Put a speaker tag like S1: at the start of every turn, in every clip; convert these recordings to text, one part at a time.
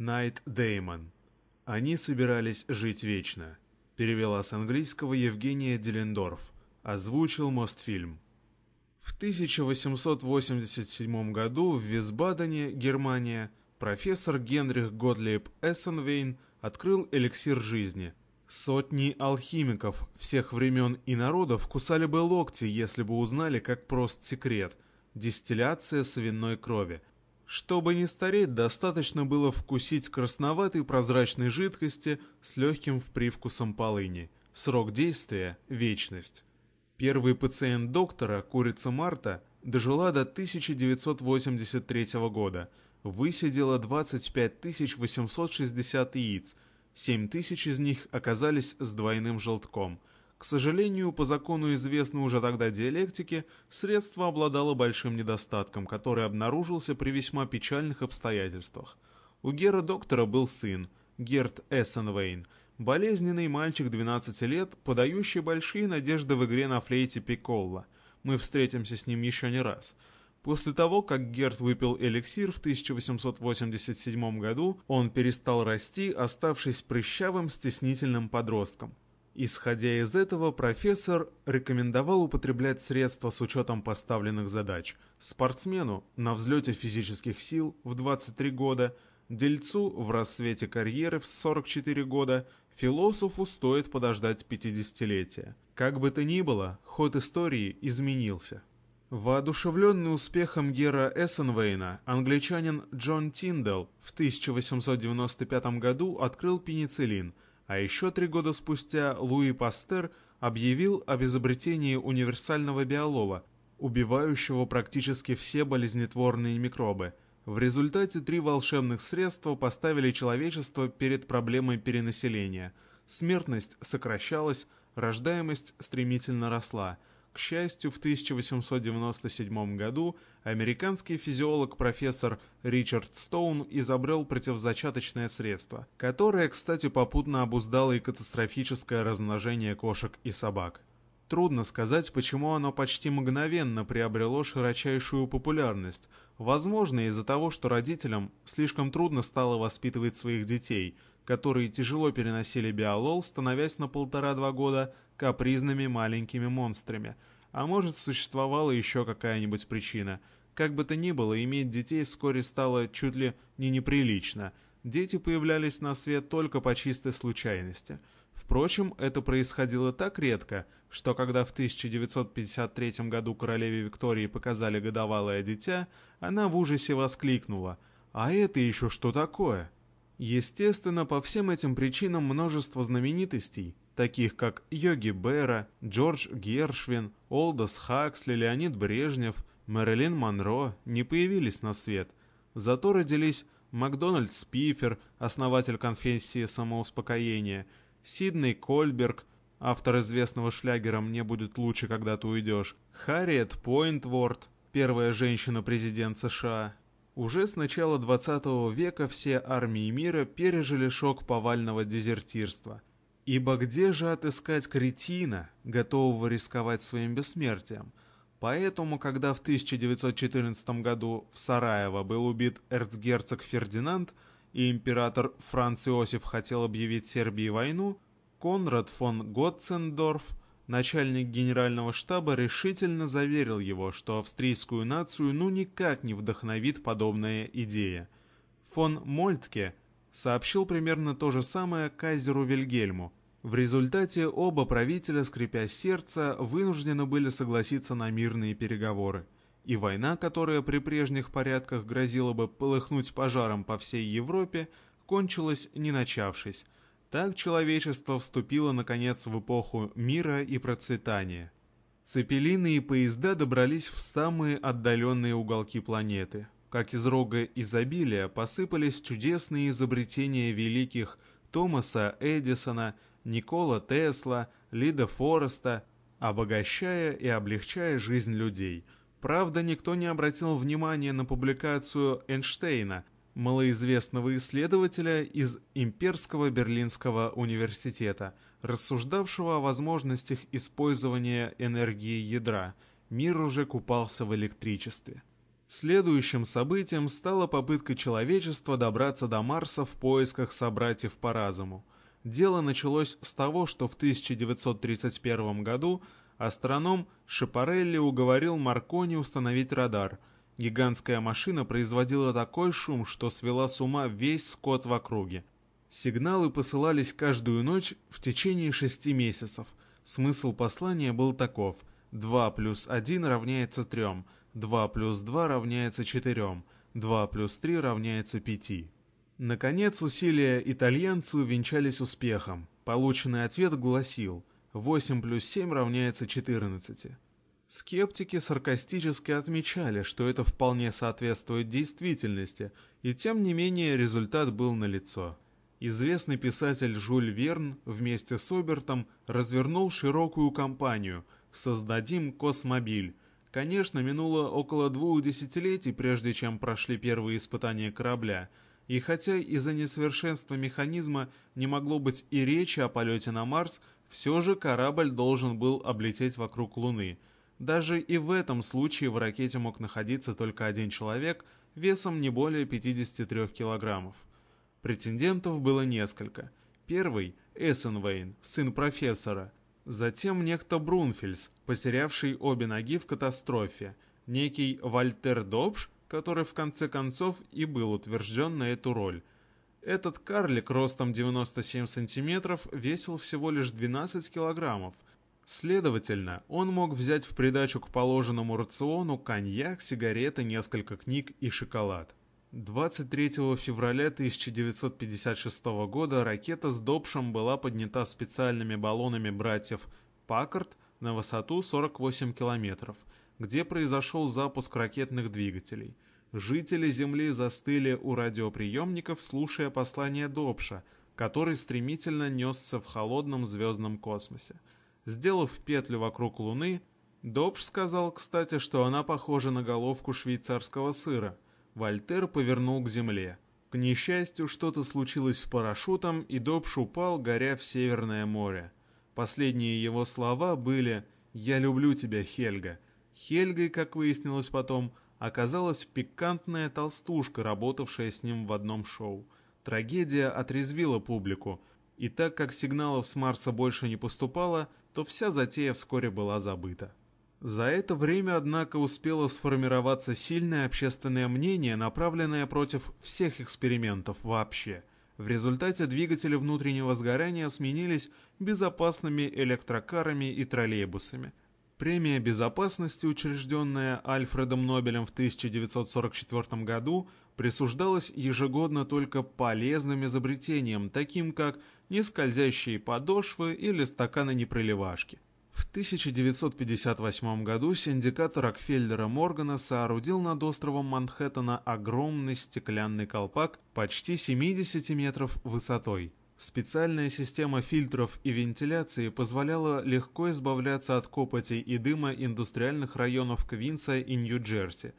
S1: Найт Деймон. Они собирались жить вечно. Перевела с английского Евгения Делендорф. Озвучил Мостфильм. В 1887 году в Висбадене, Германия, профессор Генрих Готлейб Эссенвейн открыл эликсир жизни. Сотни алхимиков всех времен и народов кусали бы локти, если бы узнали, как прост секрет – дистилляция свиной крови – чтобы не стареть, достаточно было вкусить красноватой прозрачной жидкости с легким привкусом полыни. Срок действия – вечность. Первый пациент доктора, курица Марта, дожила до 1983 года, высидела 25 860 яиц, 7 тысяч из них оказались с двойным желтком – к сожалению, по закону известной уже тогда диалектики, средство обладало большим недостатком, который обнаружился при весьма печальных обстоятельствах. У Гера доктора был сын, Герт Эссенвейн, болезненный мальчик 12 лет, подающий большие надежды в игре на флейте Пиколла. Мы встретимся с ним еще не раз. После того, как Герт выпил эликсир в 1887 году, он перестал расти, оставшись прыщавым, стеснительным подростком. Исходя из этого, профессор рекомендовал употреблять средства с учетом поставленных задач. Спортсмену на взлете физических сил в 23 года, дельцу в рассвете карьеры в 44 года, философу стоит подождать 50-летия. Как бы то ни было, ход истории изменился. Воодушевленный успехом Гера Эссенвейна, англичанин Джон Тиндал в 1895 году открыл пенициллин – а еще три года спустя Луи Пастер объявил об изобретении универсального биолола, убивающего практически все болезнетворные микробы. В результате три волшебных средства поставили человечество перед проблемой перенаселения. Смертность сокращалась, рождаемость стремительно росла – к счастью, в 1897 году американский физиолог профессор Ричард Стоун изобрел противозачаточное средство, которое, кстати, попутно обуздало и катастрофическое размножение кошек и собак. Трудно сказать, почему оно почти мгновенно приобрело широчайшую популярность. Возможно, из-за того, что родителям слишком трудно стало воспитывать своих детей, которые тяжело переносили биолол, становясь на полтора-два года капризными маленькими монстрами. А может, существовала еще какая-нибудь причина. Как бы то ни было, иметь детей вскоре стало чуть ли не неприлично. Дети появлялись на свет только по чистой случайности. Впрочем, это происходило так редко, что когда в 1953 году королеве Виктории показали годовалое дитя, она в ужасе воскликнула «А это еще что такое?» Естественно, по всем этим причинам множество знаменитостей, таких как Йоги Бера, Джордж Гершвин, Олдос Хаксли, Леонид Брежнев, Мэрилин Монро, не появились на свет. Зато родились Макдональд Спифер, основатель конфессии самоуспокоения, Сидней Кольберг, автор известного шлягера «Мне будет лучше, когда ты уйдешь», Харриет Пойнтворд, первая женщина-президент США, уже с начала 20 века все армии мира пережили шок повального дезертирства. Ибо где же отыскать кретина, готового рисковать своим бессмертием? Поэтому, когда в 1914 году в Сараево был убит эрцгерцог Фердинанд и император Франц Иосиф хотел объявить Сербии войну, Конрад фон Готцендорф – начальник генерального штаба решительно заверил его, что австрийскую нацию ну никак не вдохновит подобная идея. Фон Мольтке сообщил примерно то же самое кайзеру Вильгельму. В результате оба правителя, скрипя сердце, вынуждены были согласиться на мирные переговоры. И война, которая при прежних порядках грозила бы полыхнуть пожаром по всей Европе, кончилась не начавшись – так человечество вступило, наконец, в эпоху мира и процветания. Цепелины и поезда добрались в самые отдаленные уголки планеты. Как из рога изобилия посыпались чудесные изобретения великих Томаса Эдисона, Никола Тесла, Лида Фореста, обогащая и облегчая жизнь людей. Правда, никто не обратил внимания на публикацию Эйнштейна – малоизвестного исследователя из Имперского Берлинского университета, рассуждавшего о возможностях использования энергии ядра. Мир уже купался в электричестве. Следующим событием стала попытка человечества добраться до Марса в поисках собратьев по разуму. Дело началось с того, что в 1931 году астроном Шапарелли уговорил Маркони установить радар. Гигантская машина производила такой шум, что свела с ума весь скот в округе. Сигналы посылались каждую ночь в течение шести месяцев. Смысл послания был таков. 2 плюс 1 равняется 3, 2 плюс 2 равняется 4, 2 плюс 3 равняется 5. Наконец, усилия итальянца увенчались успехом. Полученный ответ гласил 8 плюс 7 равняется 14. Скептики саркастически отмечали, что это вполне соответствует действительности, и тем не менее результат был налицо. Известный писатель Жюль Верн вместе с Обертом развернул широкую кампанию «Создадим космобиль», Конечно, минуло около двух десятилетий, прежде чем прошли первые испытания корабля, и хотя из-за несовершенства механизма не могло быть и речи о полете на Марс, все же корабль должен был облететь вокруг Луны. Даже и в этом случае в ракете мог находиться только один человек весом не более 53 килограммов. Претендентов было несколько. Первый – Эссенвейн, сын профессора – Затем некто Брунфельс, потерявший обе ноги в катастрофе, некий Вальтер Добш, который в конце концов и был утвержден на эту роль. Этот карлик ростом 97 сантиметров весил всего лишь 12 килограммов. Следовательно, он мог взять в придачу к положенному рациону коньяк, сигареты, несколько книг и шоколад. 23 февраля 1956 года ракета с Добшем была поднята специальными баллонами братьев Паккарт на высоту 48 километров, где произошел запуск ракетных двигателей. Жители Земли застыли у радиоприемников, слушая послание Добша, который стремительно несся в холодном звездном космосе. Сделав петлю вокруг Луны, Добш сказал, кстати, что она похожа на головку швейцарского сыра – Вольтер повернул к земле. К несчастью, что-то случилось с парашютом, и Добш упал, горя в Северное море. Последние его слова были «Я люблю тебя, Хельга». Хельгой, как выяснилось потом, оказалась пикантная толстушка, работавшая с ним в одном шоу. Трагедия отрезвила публику, и так как сигналов с Марса больше не поступало, то вся затея вскоре была забыта. За это время, однако, успело сформироваться сильное общественное мнение, направленное против всех экспериментов вообще. В результате двигатели внутреннего сгорания сменились безопасными электрокарами и троллейбусами. Премия безопасности, учрежденная Альфредом Нобелем в 1944 году, присуждалась ежегодно только полезным изобретениям, таким как нескользящие подошвы или стаканы-непроливашки. В 1958 году синдикат Рокфеллера Моргана соорудил над островом Манхэттена огромный стеклянный колпак почти 70 метров высотой. Специальная система фильтров и вентиляции позволяла легко избавляться от копоти и дыма индустриальных районов Квинса и Нью-Джерси.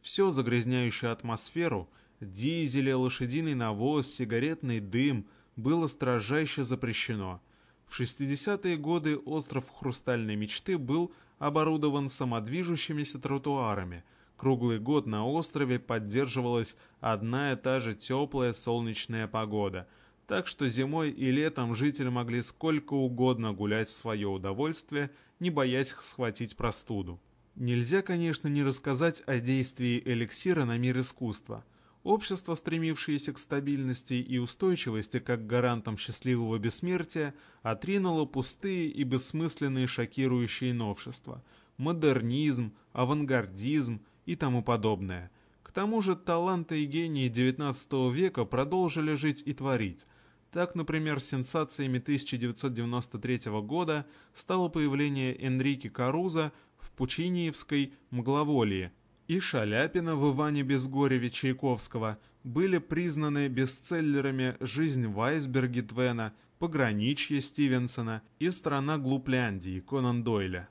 S1: Все загрязняющее атмосферу – дизели, лошадиный навоз, сигаретный дым – было строжайше запрещено – в 60-е годы остров Хрустальной мечты был оборудован самодвижущимися тротуарами. Круглый год на острове поддерживалась одна и та же теплая солнечная погода, так что зимой и летом жители могли сколько угодно гулять в свое удовольствие, не боясь схватить простуду. Нельзя, конечно, не рассказать о действии эликсира на мир искусства – Общество, стремившееся к стабильности и устойчивости как гарантам счастливого бессмертия, отринуло пустые и бессмысленные шокирующие новшества – модернизм, авангардизм и тому подобное. К тому же таланты и гении XIX века продолжили жить и творить. Так, например, сенсациями 1993 года стало появление Энрике Каруза в Пучиниевской «Мгловолии», и Шаляпина в Иване Безгореве Чайковского были признаны бестселлерами «Жизнь в айсберге» Твена, «Пограничье» Стивенсона и «Страна глупляндии» Конан Дойля.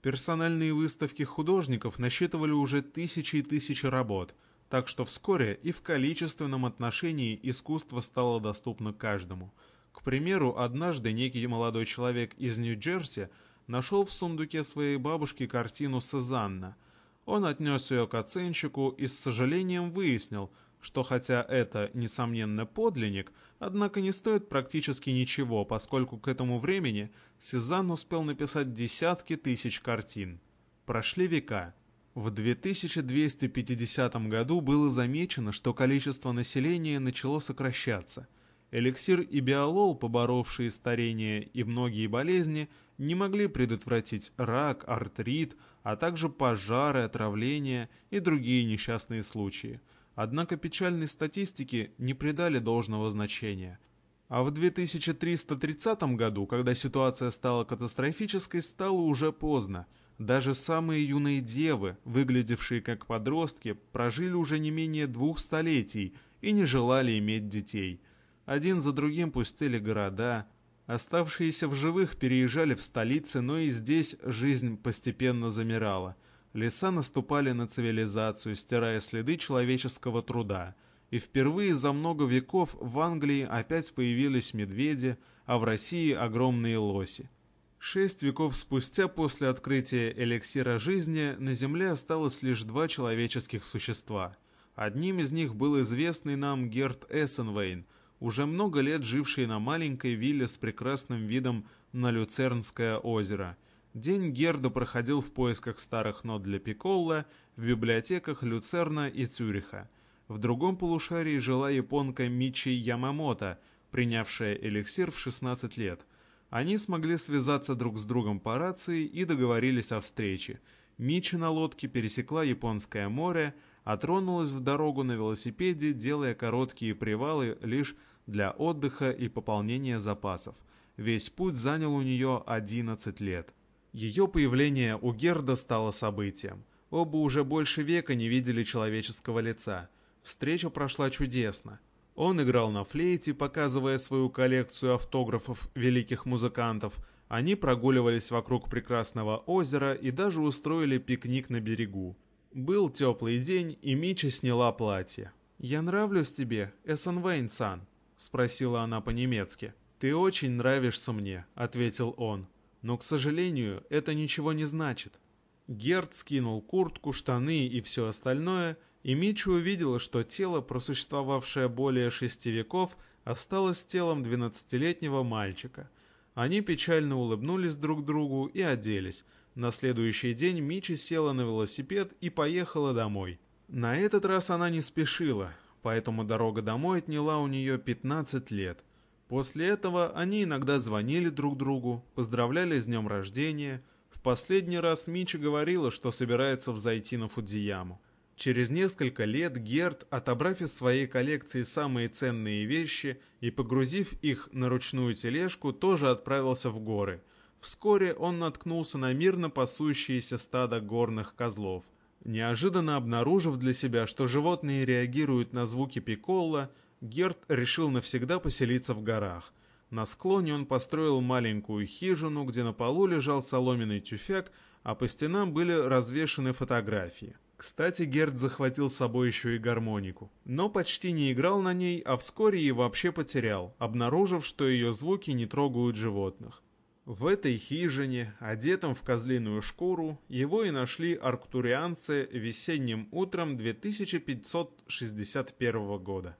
S1: Персональные выставки художников насчитывали уже тысячи и тысячи работ, так что вскоре и в количественном отношении искусство стало доступно каждому. К примеру, однажды некий молодой человек из Нью-Джерси нашел в сундуке своей бабушки картину Сезанна – Он отнес ее к оценщику и с сожалением выяснил, что хотя это, несомненно, подлинник, однако не стоит практически ничего, поскольку к этому времени Сезанн успел написать десятки тысяч картин. Прошли века. В 2250 году было замечено, что количество населения начало сокращаться. Эликсир и биолол, поборовшие старение и многие болезни, не могли предотвратить рак, артрит, а также пожары, отравления и другие несчастные случаи – Однако печальной статистике не придали должного значения. А в 2330 году, когда ситуация стала катастрофической, стало уже поздно. Даже самые юные девы, выглядевшие как подростки, прожили уже не менее двух столетий и не желали иметь детей. Один за другим пустили города, оставшиеся в живых переезжали в столицы, но и здесь жизнь постепенно замирала – леса наступали на цивилизацию, стирая следы человеческого труда. И впервые за много веков в Англии опять появились медведи, а в России огромные лоси. Шесть веков спустя после открытия эликсира жизни на Земле осталось лишь два человеческих существа. Одним из них был известный нам Герт Эссенвейн, уже много лет живший на маленькой вилле с прекрасным видом на Люцернское озеро – День Герда проходил в поисках старых нот для Пиколла в библиотеках Люцерна и Цюриха. В другом полушарии жила японка Мичи Ямамото, принявшая эликсир в 16 лет. Они смогли связаться друг с другом по рации и договорились о встрече. Мичи на лодке пересекла Японское море, а тронулась в дорогу на велосипеде, делая короткие привалы лишь для отдыха и пополнения запасов. Весь путь занял у нее 11 лет. Ее появление у Герда стало событием. Оба уже больше века не видели человеческого лица. Встреча прошла чудесно. Он играл на флейте, показывая свою коллекцию автографов великих музыкантов. Они прогуливались вокруг прекрасного озера и даже устроили пикник на берегу. Был теплый день, и Мича сняла платье. «Я нравлюсь тебе, Эссен Вейн-сан?» — спросила она по-немецки. «Ты очень нравишься мне», — ответил он. Но, к сожалению, это ничего не значит. Герд скинул куртку, штаны и все остальное, и Мичи увидела, что тело, просуществовавшее более шести веков, осталось телом двенадцатилетнего мальчика. Они печально улыбнулись друг другу и оделись. На следующий день Мичи села на велосипед и поехала домой. На этот раз она не спешила, поэтому дорога домой отняла у нее 15 лет. После этого они иногда звонили друг другу, поздравляли с днем рождения. В последний раз Мичи говорила, что собирается взойти на Фудзияму. Через несколько лет Герт, отобрав из своей коллекции самые ценные вещи и погрузив их на ручную тележку, тоже отправился в горы. Вскоре он наткнулся на мирно пасущиеся стадо горных козлов. Неожиданно обнаружив для себя, что животные реагируют на звуки пиколла, Герт решил навсегда поселиться в горах. На склоне он построил маленькую хижину, где на полу лежал соломенный тюфяк, а по стенам были развешаны фотографии. Кстати, Герт захватил с собой еще и гармонику, но почти не играл на ней, а вскоре и вообще потерял, обнаружив, что ее звуки не трогают животных. В этой хижине, одетом в козлиную шкуру, его и нашли арктурианцы весенним утром 2561 года.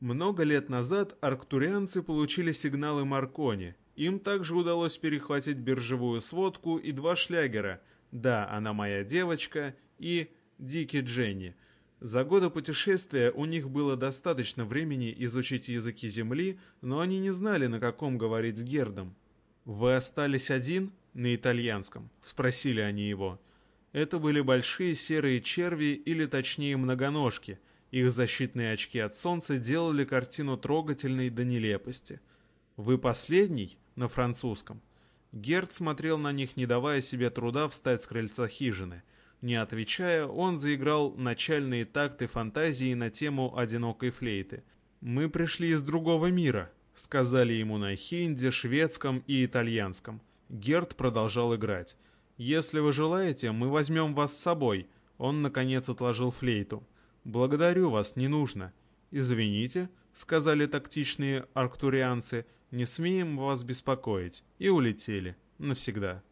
S1: Много лет назад арктурианцы получили сигналы Маркони. Им также удалось перехватить биржевую сводку и два шлягера «Да, она моя девочка» и «Дики Дженни». За годы путешествия у них было достаточно времени изучить языки Земли, но они не знали, на каком говорить с Гердом. «Вы остались один?» на итальянском, спросили они его. Это были большие серые черви или точнее многоножки – их защитные очки от солнца делали картину трогательной до нелепости. «Вы последний?» на французском. Герд смотрел на них, не давая себе труда встать с крыльца хижины. Не отвечая, он заиграл начальные такты фантазии на тему одинокой флейты. «Мы пришли из другого мира», — сказали ему на хинди, шведском и итальянском. Герд продолжал играть. «Если вы желаете, мы возьмем вас с собой». Он, наконец, отложил флейту. «Благодарю вас, не нужно». «Извините», — сказали тактичные арктурианцы, — «не смеем вас беспокоить», и улетели. Навсегда.